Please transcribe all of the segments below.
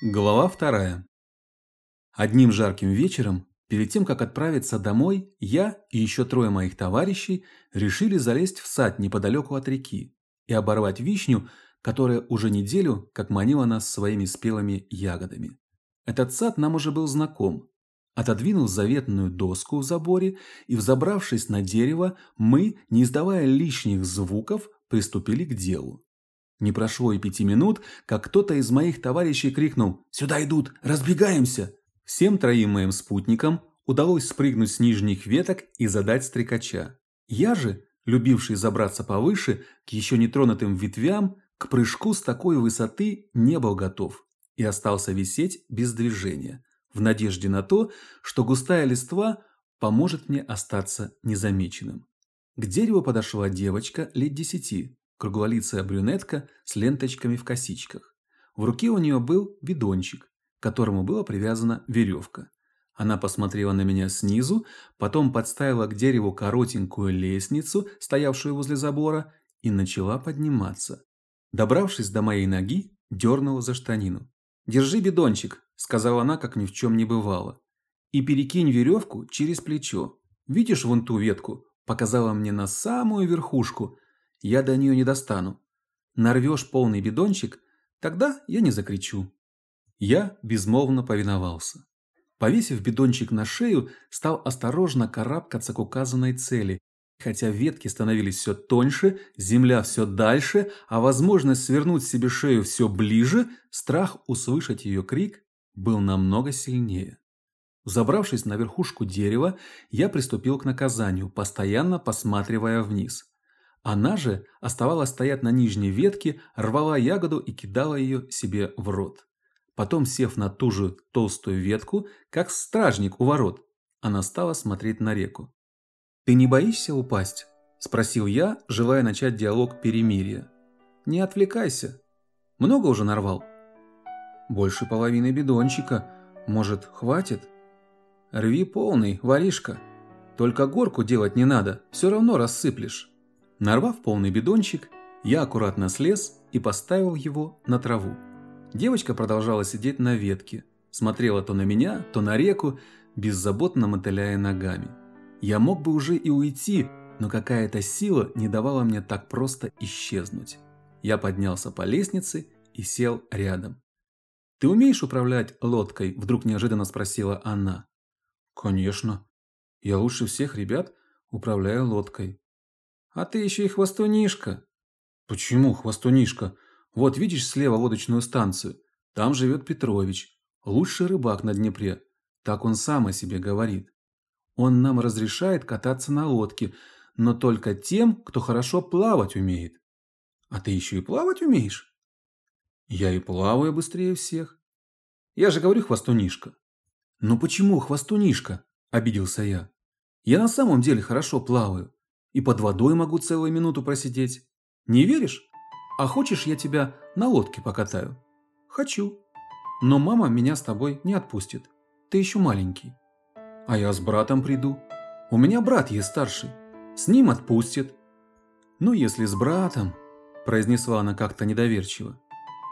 Глава вторая. Одним жарким вечером, перед тем как отправиться домой, я и еще трое моих товарищей решили залезть в сад неподалеку от реки и оборвать вишню, которая уже неделю как манила нас своими спелыми ягодами. Этот сад нам уже был знаком. Отодвинув заветную доску в заборе и взобравшись на дерево, мы, не издавая лишних звуков, приступили к делу. Не прошло и пяти минут, как кто-то из моих товарищей крикнул «Сюда идут! Разбегаемся!» Всем троим моим спутникам удалось спрыгнуть с нижних веток и задать стрекача. Я же, любивший забраться повыше, к еще нетронутым ветвям, к прыжку с такой высоты не был готов и остался висеть без движения, в надежде на то, что густая листва поможет мне остаться незамеченным. К дереву подошла девочка лет десяти, круглолицая брюнетка с ленточками в косичках. В руке у нее был бидончик, к которому была привязана веревка. Она посмотрела на меня снизу, потом подставила к дереву коротенькую лестницу, стоявшую возле забора, и начала подниматься. Добравшись до моей ноги, дернула за штанину. «Держи бидончик», – сказала она, как ни в чем не бывало. «И перекинь веревку через плечо. Видишь вон ту ветку?» – показала мне на самую верхушку – я до нее не достану. Нарвешь полный бидончик, тогда я не закричу. Я безмолвно повиновался. Повесив бидончик на шею, стал осторожно карабкаться к указанной цели. Хотя ветки становились все тоньше, земля все дальше, а возможность свернуть себе шею все ближе, страх услышать ее крик был намного сильнее. Забравшись на верхушку дерева, я приступил к наказанию, постоянно посматривая вниз. Она же оставалась стоять на нижней ветке, рвала ягоду и кидала ее себе в рот. Потом, сев на ту же толстую ветку, как стражник у ворот, она стала смотреть на реку. «Ты не боишься упасть?» – спросил я, желая начать диалог перемирия. «Не отвлекайся. Много уже нарвал?» «Больше половины бидончика. Может, хватит?» «Рви полный, воришка. Только горку делать не надо, все равно рассыплешь». Нарвав полный бидончик, я аккуратно слез и поставил его на траву. Девочка продолжала сидеть на ветке, смотрела то на меня, то на реку, беззаботно мотыляя ногами. Я мог бы уже и уйти, но какая-то сила не давала мне так просто исчезнуть. Я поднялся по лестнице и сел рядом. «Ты умеешь управлять лодкой?» – вдруг неожиданно спросила она. «Конечно. Я лучше всех ребят управляю лодкой. А ты еще и хвостунишка. Почему хвостунишка? Вот видишь слева лодочную станцию? Там живет Петрович, лучший рыбак на Днепре. Так он сам о себе говорит. Он нам разрешает кататься на лодке, но только тем, кто хорошо плавать умеет. А ты еще и плавать умеешь? Я и плаваю быстрее всех. Я же говорю хвостунишка. Ну почему хвостунишка? Обиделся я. Я на самом деле хорошо плаваю. И под водой могу целую минуту просидеть. Не веришь? А хочешь, я тебя на лодке покатаю? Хочу. Но мама меня с тобой не отпустит. Ты еще маленький. А я с братом приду. У меня брат есть старший. С ним отпустит. Ну, если с братом, произнесла она как-то недоверчиво.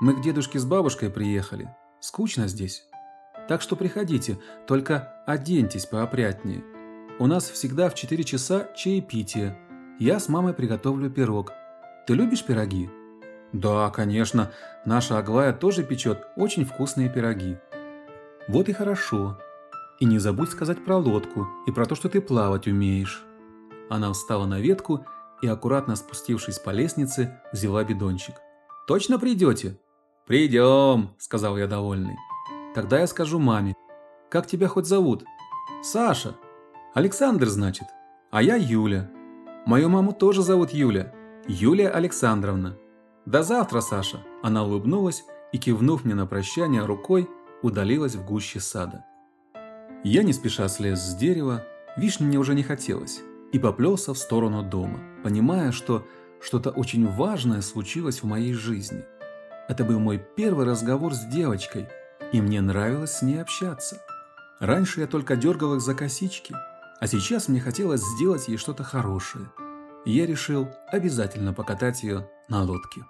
Мы к дедушке с бабушкой приехали. Скучно здесь. Так что приходите, только оденьтесь поопрятнее. У нас всегда в 4 часа чаепитие. Я с мамой приготовлю пирог. Ты любишь пироги? Да, конечно. Наша Аглая тоже печет очень вкусные пироги. Вот и хорошо. И не забудь сказать про лодку и про то, что ты плавать умеешь. Она встала на ветку и, аккуратно спустившись по лестнице, взяла бидончик. «Точно придете?» «Придем», — сказал я довольный. «Тогда я скажу маме. Как тебя хоть зовут?» «Саша», Александр, значит. А я Юля. Мою маму тоже зовут Юля. Юлия Александровна. До завтра, Саша. Она улыбнулась и, кивнув мне на прощание рукой, удалилась в гуще сада. Я не спеша слез с дерева, вишни мне уже не хотелось, и поплелся в сторону дома, понимая, что что-то очень важное случилось в моей жизни. Это был мой первый разговор с девочкой, и мне нравилось с ней общаться. Раньше я только дергал их за косички – а сейчас мне хотелось сделать ей что-то хорошее. Я решил обязательно покатать ее на лодке.